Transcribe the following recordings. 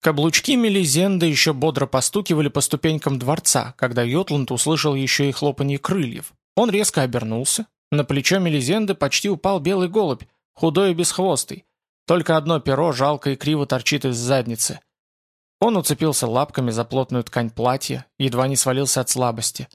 Каблучки Мелизенда еще бодро постукивали по ступенькам дворца, когда Йотланд услышал еще и хлопанье крыльев. Он резко обернулся. На плечо Мелизенды почти упал белый голубь, худой и бесхвостый. Только одно перо жалко и криво торчит из задницы. Он уцепился лапками за плотную ткань платья, едва не свалился от слабости.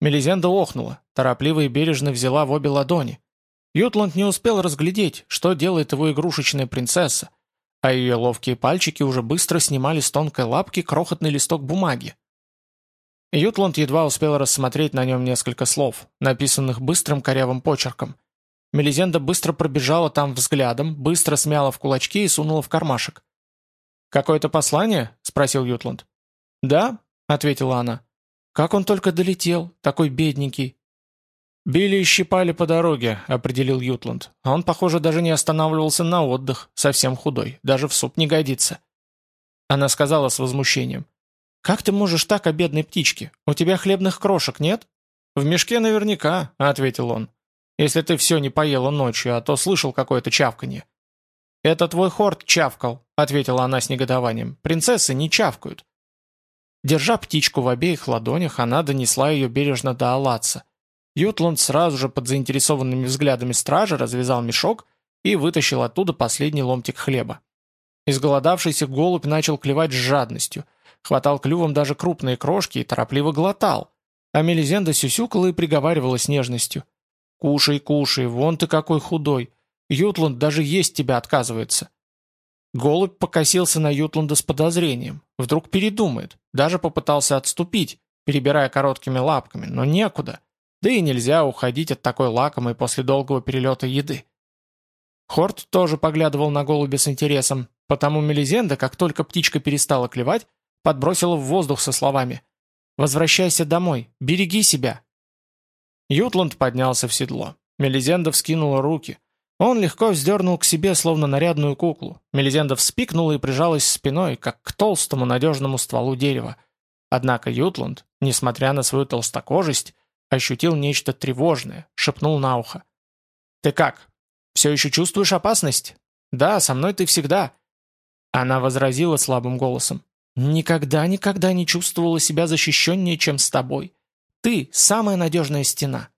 Мелизенда охнула, торопливо и бережно взяла в обе ладони. Ютланд не успел разглядеть, что делает его игрушечная принцесса, а ее ловкие пальчики уже быстро снимали с тонкой лапки крохотный листок бумаги. Ютланд едва успел рассмотреть на нем несколько слов, написанных быстрым корявым почерком. Мелизенда быстро пробежала там взглядом, быстро смяла в кулачки и сунула в кармашек. «Какое-то послание?» — спросил Ютланд. «Да», — ответила она. «Как он только долетел, такой бедненький». «Били и щипали по дороге», — определил Ютланд. А он, похоже, даже не останавливался на отдых, совсем худой, даже в суп не годится. Она сказала с возмущением. «Как ты можешь так о бедной птичке? У тебя хлебных крошек нет?» «В мешке наверняка», — ответил он. «Если ты все не поела ночью, а то слышал какое-то чавканье». «Это твой хорт чавкал», — ответила она с негодованием. «Принцессы не чавкают». Держа птичку в обеих ладонях, она донесла ее бережно до Аллаца. Ютланд сразу же под заинтересованными взглядами стражи развязал мешок и вытащил оттуда последний ломтик хлеба. Изголодавшийся голубь начал клевать с жадностью, хватал клювом даже крупные крошки и торопливо глотал, а Мелизенда сюсюкала и приговаривала с нежностью. «Кушай, кушай, вон ты какой худой, Ютланд даже есть тебя отказывается». Голубь покосился на Ютланда с подозрением. Вдруг передумает. Даже попытался отступить, перебирая короткими лапками, но некуда. Да и нельзя уходить от такой лакомой после долгого перелета еды. Хорт тоже поглядывал на голубя с интересом, потому Мелизенда, как только птичка перестала клевать, подбросила в воздух со словами «Возвращайся домой, береги себя». Ютланд поднялся в седло. Мелизенда вскинула руки. Он легко вздернул к себе, словно нарядную куклу. Мелизенда вспикнула и прижалась спиной, как к толстому надежному стволу дерева. Однако Ютланд, несмотря на свою толстокожесть, ощутил нечто тревожное, шепнул на ухо. «Ты как? Все еще чувствуешь опасность?» «Да, со мной ты всегда». Она возразила слабым голосом. «Никогда-никогда не чувствовала себя защищеннее, чем с тобой. Ты — самая надежная стена».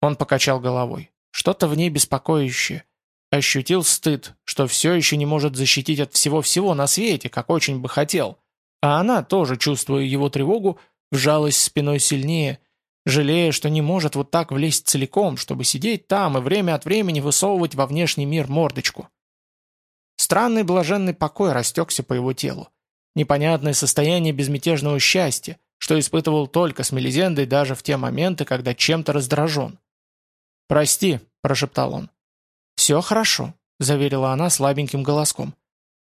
Он покачал головой. Что-то в ней беспокоящее. Ощутил стыд, что все еще не может защитить от всего-всего на свете, как очень бы хотел. А она, тоже чувствуя его тревогу, вжалась спиной сильнее, жалея, что не может вот так влезть целиком, чтобы сидеть там и время от времени высовывать во внешний мир мордочку. Странный блаженный покой растекся по его телу. Непонятное состояние безмятежного счастья, что испытывал только с Мелизендой даже в те моменты, когда чем-то раздражен. «Прости», — прошептал он. «Все хорошо», — заверила она слабеньким голоском.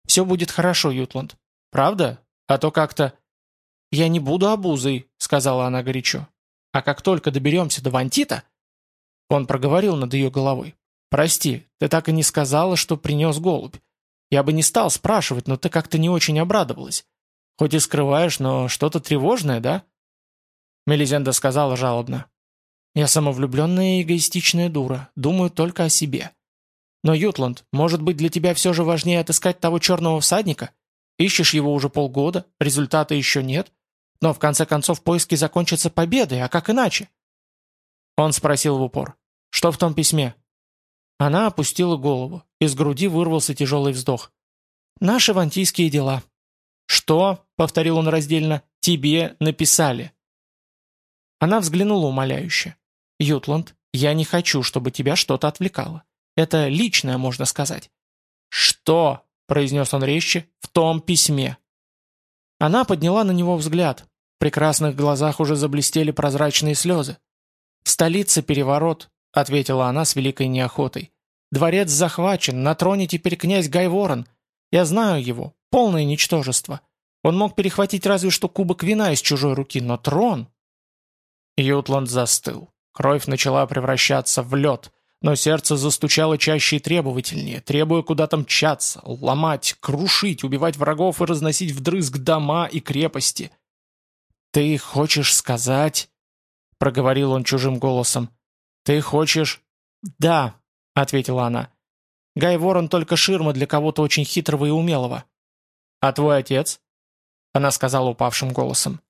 «Все будет хорошо, Ютланд. Правда? А то как-то...» «Я не буду обузой», — сказала она горячо. «А как только доберемся до Вантита...» Он проговорил над ее головой. «Прости, ты так и не сказала, что принес голубь. Я бы не стал спрашивать, но ты как-то не очень обрадовалась. Хоть и скрываешь, но что-то тревожное, да?» Мелизенда сказала жалобно. Я самовлюбленная и эгоистичная дура, думаю только о себе. Но, Ютланд, может быть, для тебя все же важнее отыскать того черного всадника? Ищешь его уже полгода, результата еще нет, но в конце концов поиски закончатся победой, а как иначе?» Он спросил в упор. «Что в том письме?» Она опустила голову. Из груди вырвался тяжелый вздох. «Наши вантийские дела». «Что?» — повторил он раздельно. «Тебе написали». Она взглянула умоляюще. «Ютланд, я не хочу, чтобы тебя что-то отвлекало. Это личное, можно сказать». «Что?» — произнес он резче. «В том письме». Она подняла на него взгляд. Прекрасных глазах уже заблестели прозрачные слезы. «В столице переворот», — ответила она с великой неохотой. «Дворец захвачен, на троне теперь князь Гайворон. Я знаю его, полное ничтожество. Он мог перехватить разве что кубок вина из чужой руки, но трон...» Ютланд застыл. Кровь начала превращаться в лед, но сердце застучало чаще и требовательнее, требуя куда-то мчаться, ломать, крушить, убивать врагов и разносить вдрызг дома и крепости. «Ты хочешь сказать...» — проговорил он чужим голосом. «Ты хочешь...» «Да», — ответила она. «Гай Ворон только ширма для кого-то очень хитрого и умелого». «А твой отец?» Она сказала упавшим голосом.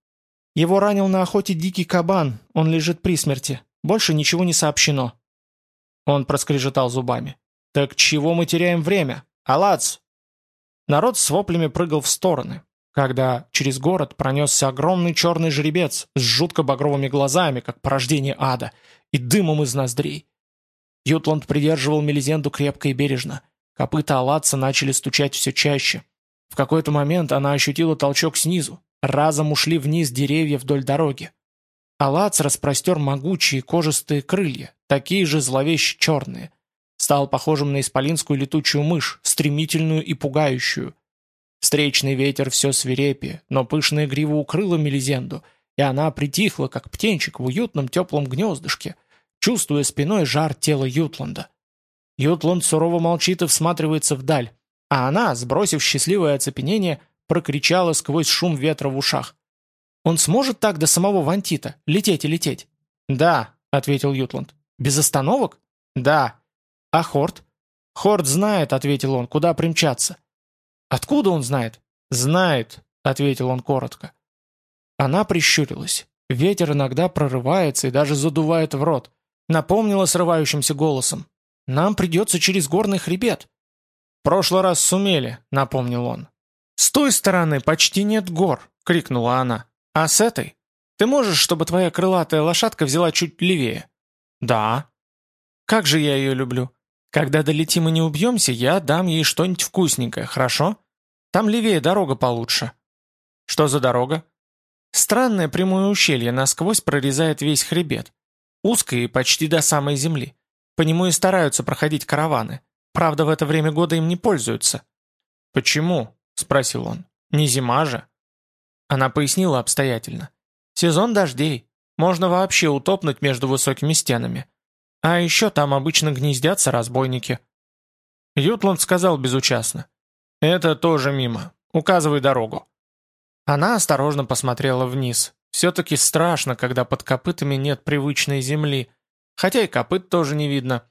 «Его ранил на охоте дикий кабан, он лежит при смерти. Больше ничего не сообщено». Он проскрежетал зубами. «Так чего мы теряем время? Алац!» Народ с воплями прыгал в стороны, когда через город пронесся огромный черный жеребец с жутко багровыми глазами, как порождение ада, и дымом из ноздрей. Ютланд придерживал Мелизенду крепко и бережно. Копыта Алатца начали стучать все чаще. В какой-то момент она ощутила толчок снизу. Разом ушли вниз деревья вдоль дороги. Алац распростер могучие кожистые крылья, такие же зловеще черные. Стал похожим на исполинскую летучую мышь, стремительную и пугающую. Встречный ветер все свирепее, но пышная грива укрыла Мелизенду, и она притихла, как птенчик в уютном теплом гнездышке, чувствуя спиной жар тела Ютланда. Ютланд сурово молчит и всматривается вдаль, а она, сбросив счастливое оцепенение, прокричала сквозь шум ветра в ушах. «Он сможет так до самого Вантита? Лететь и лететь?» «Да», — ответил Ютланд. «Без остановок?» «Да». «А Хорт?» «Хорт знает», — ответил он, — «куда примчаться». «Откуда он знает?» «Знает», — ответил он коротко. Она прищурилась. Ветер иногда прорывается и даже задувает в рот. Напомнила срывающимся голосом. «Нам придется через горный хребет». прошлый раз сумели», — напомнил он. «С той стороны почти нет гор», — крикнула она. «А с этой? Ты можешь, чтобы твоя крылатая лошадка взяла чуть левее?» «Да». «Как же я ее люблю. Когда долетим и не убьемся, я дам ей что-нибудь вкусненькое, хорошо? Там левее дорога получше». «Что за дорога?» «Странное прямое ущелье насквозь прорезает весь хребет. Узкое и почти до самой земли. По нему и стараются проходить караваны. Правда, в это время года им не пользуются». «Почему?» — спросил он. «Не зима же». Она пояснила обстоятельно. «Сезон дождей. Можно вообще утопнуть между высокими стенами. А еще там обычно гнездятся разбойники». Ютланд сказал безучастно. «Это тоже мимо. Указывай дорогу». Она осторожно посмотрела вниз. Все-таки страшно, когда под копытами нет привычной земли, хотя и копыт тоже не видно.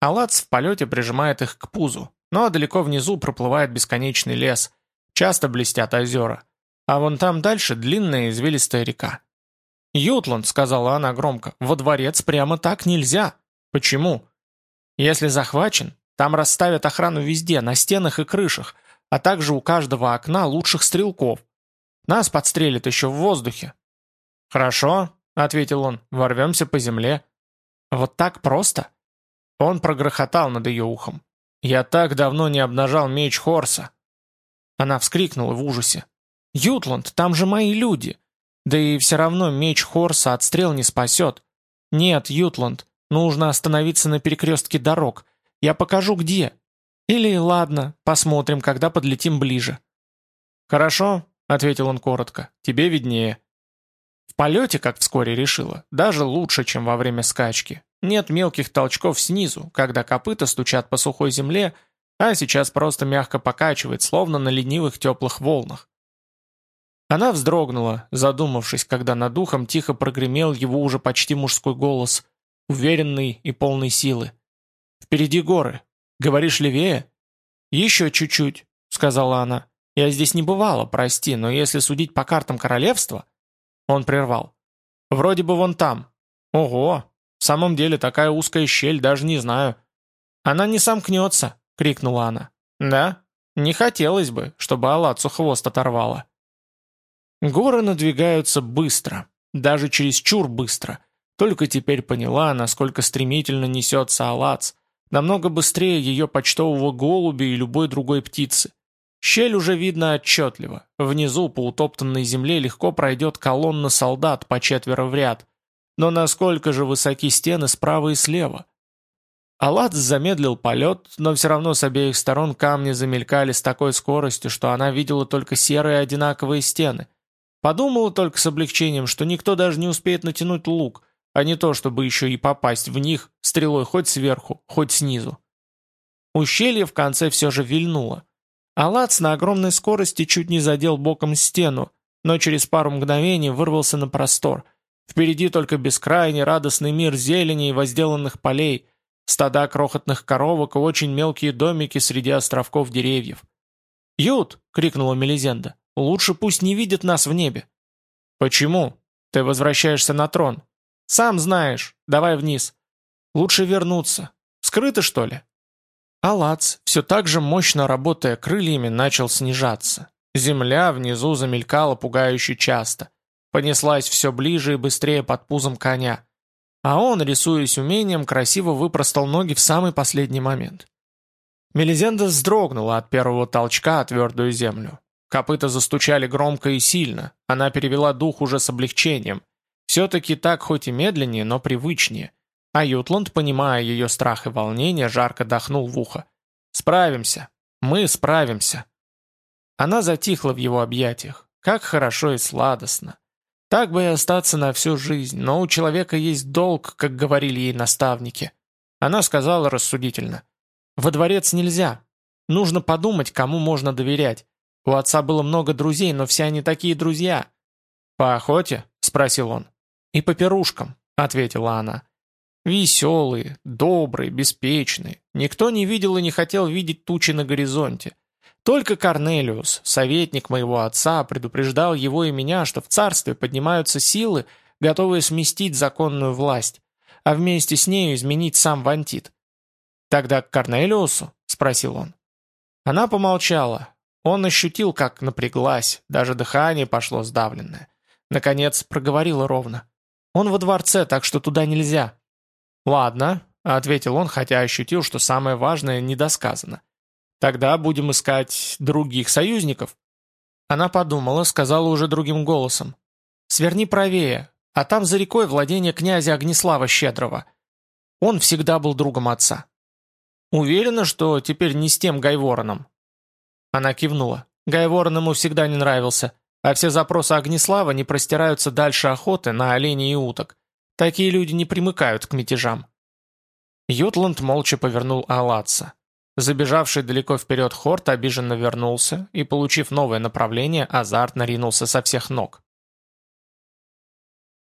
Алац в полете прижимает их к пузу, но далеко внизу проплывает бесконечный лес, часто блестят озера. А вон там дальше длинная извилистая река. «Ютланд», — сказала она громко, — «во дворец прямо так нельзя». «Почему?» «Если захвачен, там расставят охрану везде, на стенах и крышах, а также у каждого окна лучших стрелков. Нас подстрелят еще в воздухе, «Хорошо», — ответил он, — «ворвемся по земле». «Вот так просто?» Он прогрохотал над ее ухом. «Я так давно не обнажал меч Хорса». Она вскрикнула в ужасе. «Ютланд, там же мои люди! Да и все равно меч Хорса отстрел не спасет. Нет, Ютланд, нужно остановиться на перекрестке дорог. Я покажу, где. Или, ладно, посмотрим, когда подлетим ближе». «Хорошо», — ответил он коротко, — «тебе виднее». В полете, как вскоре решила, даже лучше, чем во время скачки. Нет мелких толчков снизу, когда копыта стучат по сухой земле, а сейчас просто мягко покачивает, словно на ленивых теплых волнах. Она вздрогнула, задумавшись, когда над духом тихо прогремел его уже почти мужской голос, уверенный и полный силы. «Впереди горы. Говоришь, левее?» «Еще чуть-чуть», — сказала она. «Я здесь не бывала, прости, но если судить по картам королевства...» Он прервал. «Вроде бы вон там». «Ого! В самом деле такая узкая щель, даже не знаю». «Она не сомкнется!» — крикнула она. «Да? Не хотелось бы, чтобы Алацу хвост оторвала». Горы надвигаются быстро, даже чересчур быстро. Только теперь поняла, насколько стремительно несется Алац, намного быстрее ее почтового голубя и любой другой птицы. Щель уже видно отчетливо. Внизу по утоптанной земле легко пройдет колонна солдат по четверо в ряд. Но насколько же высоки стены справа и слева? Аллат замедлил полет, но все равно с обеих сторон камни замелькали с такой скоростью, что она видела только серые одинаковые стены. Подумала только с облегчением, что никто даже не успеет натянуть лук, а не то, чтобы еще и попасть в них стрелой хоть сверху, хоть снизу. Ущелье в конце все же вильнуло. Алац на огромной скорости чуть не задел боком стену, но через пару мгновений вырвался на простор. Впереди только бескрайний радостный мир зелени и возделанных полей, стада крохотных коровок и очень мелкие домики среди островков деревьев. «Ют!» — крикнула Мелизенда. «Лучше пусть не видит нас в небе». «Почему? Ты возвращаешься на трон». «Сам знаешь. Давай вниз». «Лучше вернуться. Скрыто, что ли?» Алац, все так же мощно работая крыльями, начал снижаться. Земля внизу замелькала пугающе часто. Понеслась все ближе и быстрее под пузом коня. А он, рисуясь умением, красиво выпростал ноги в самый последний момент. Мелизенда вздрогнула от первого толчка о твердую землю. Копыта застучали громко и сильно. Она перевела дух уже с облегчением. Все-таки так хоть и медленнее, но привычнее. А Ютланд, понимая ее страх и волнение, жарко дохнул в ухо. «Справимся. Мы справимся». Она затихла в его объятиях. Как хорошо и сладостно. Так бы и остаться на всю жизнь, но у человека есть долг, как говорили ей наставники. Она сказала рассудительно. «Во дворец нельзя. Нужно подумать, кому можно доверять. У отца было много друзей, но все они такие друзья». «По охоте?» — спросил он. «И по пирушкам», — ответила она. Веселые, добрые, беспечные. Никто не видел и не хотел видеть тучи на горизонте. Только Корнелиус, советник моего отца, предупреждал его и меня, что в царстве поднимаются силы, готовые сместить законную власть, а вместе с нею изменить сам Вантит. «Тогда к Корнелиусу?» — спросил он. Она помолчала. Он ощутил, как напряглась, даже дыхание пошло сдавленное. Наконец проговорила ровно. «Он во дворце, так что туда нельзя». «Ладно», — ответил он, хотя ощутил, что самое важное недосказано. «Тогда будем искать других союзников». Она подумала, сказала уже другим голосом. «Сверни правее, а там за рекой владение князя Огнеслава Щедрого. Он всегда был другом отца». «Уверена, что теперь не с тем Гайвороном?» Она кивнула. Гайворон ему всегда не нравился, а все запросы Огнеслава не простираются дальше охоты на оленей и уток. Такие люди не примыкают к мятежам. Ютланд молча повернул Алатса. Забежавший далеко вперед Хорт обиженно вернулся и, получив новое направление, азартно ринулся со всех ног.